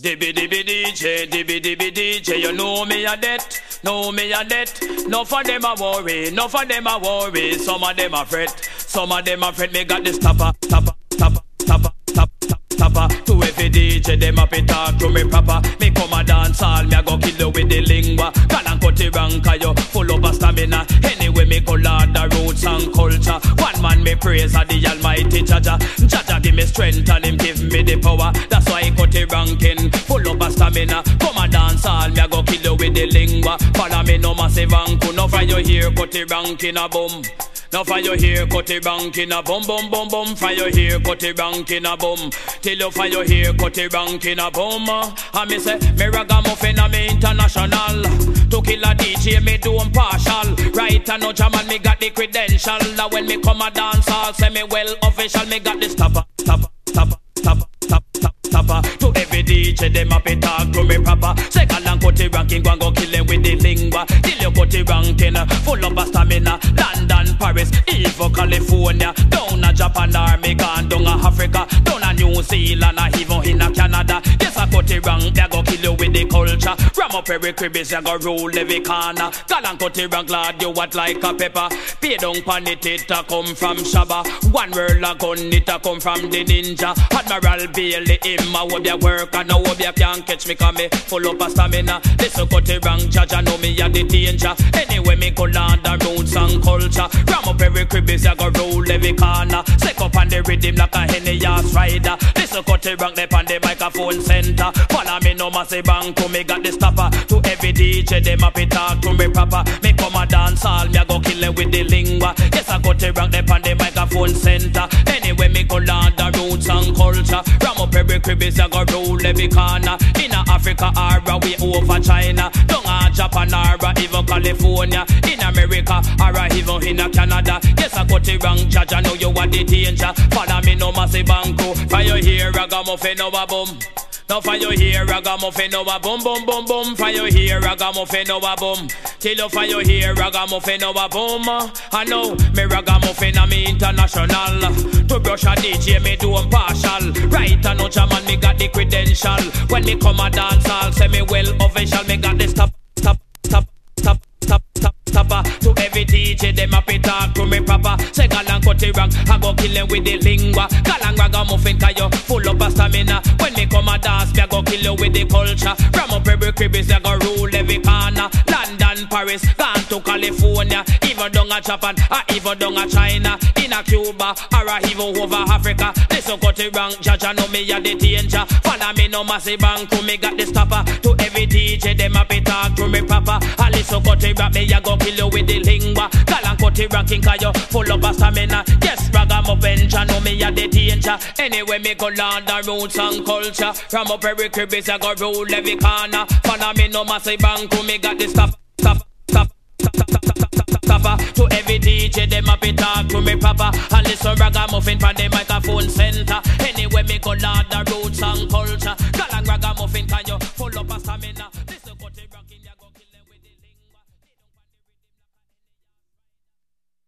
Dibby dibby DJ, dibby dibby DJ, you know me a debt, know me a debt. No for them a worry, no for them a worry. Some of them a fret, some of them a fret. Me got this topper, topper, topper, topper, topper, topper. To every DJ, them up it talk to me proper. Me come a dance all, me a go kill you with the lingua. Can and cut wrong, cause you full up of stamina. Anyway, me go learn the roots and culture. One man me praise a the Almighty Jah Jah. Jaja give me strength and him give me the power. That's why he cut it ranking, full up of stamina. Come a dance all, me a go kill you with the lingua. Follow me no massive anku, no from your here cut it ranking a boom. Now your hair, cut it rank in a bum bum bum bum. Your hair, cut it rank in a bum. Till you your hair, cut it rank in a bum. Uh, and me say, me ragamuffin a me international. To kill a DJ, me do them partial. Right no jam and me got the credential. Now when me come a dance, I'll say me well official. Me got the stopper, stopper, stopper, stopper. To every DJ, them up it talk to me proper. Second and cut it ranking, go and go kill them with the lingua. Till you cut it ranking, uh, full of stamina. Paris, even California. Down a Japan or me gone down a Africa. Down a New Zealand or even in a Canada. Yes, I cut it wrong, they go kill you with the culture. Ram up every crib, is go rule every corner. Gal and cut it wrong, glad you what like a pepper. Pay down pan it, it a come from Shaba. One world a gun, it a come from the ninja. Admiral Bailey, him a hope ya work and now hope ya can't catch me, cause me full up of stamina. This a cut it wrong, judge, I know me a the danger. Anyway, me go land and roots and culture. Ram up every crib, is go rule every corner. Stick up on the rhythm like a henny ass rider. This a cut it wrong, they on the microphone center. Follow me no massive bank to me got the stopper. To every DJ, them it talk to me proper. Me come a dance all, me a go kill it with the lingua. Yes, I cut it wrong, they on the microphone center. Anyway, me go land the roots and culture. Ram up every crib, is go rule every corner. In Africa or way over China. A Japan or even California. In America or a even in Canada. Yes, I cut it wrong, judge, I know you are the danger. Follow me no massive banco. Fire here, ragamuffin over boom. Now for your hair, ragamuffin over boom, boom, boom, boom. For your hair, ragamuffin over boom. Till you for your hair, ragamuffin over boom. I know me ragamuffin, I'm international. To brush a DJ, me do them partial. Right, I know German, me got the credential. When me come a dance, I'll say me well official. Me got the stop, DJ, them up it talk to me proper. Say gal and cut it wrong, I go kill them with the lingua. Gal and ragamuffin, cause you full up of stamina. When me come a dance, me I go kill you with the culture. Ram up every crib, I go rule every corner. London, Paris, gone to California. Even down a Japan, or even down a China. In a Cuba, or a even over Africa. Listen, cut it wrong, judge, I know me a the danger. Follow me no massive bank, to me got the stopper. To every DJ, them up it talk to me proper. I listen, cut it wrong, me I go kill you with the lingua. Gal and cut it cause you full up of stamina. Yes, ragamuffin, I know me a the danger. Anyway, me go learn the roots and culture. Ram up every crib, I go rule every corner. Follow me no massive bank, to me got the stuff, stuff, stuff. To every DJ, them up it talk to me proper. And listen ragamuffin from the microphone center. Anyway, me go learn the roots and culture. Gal and ragamuffin, can you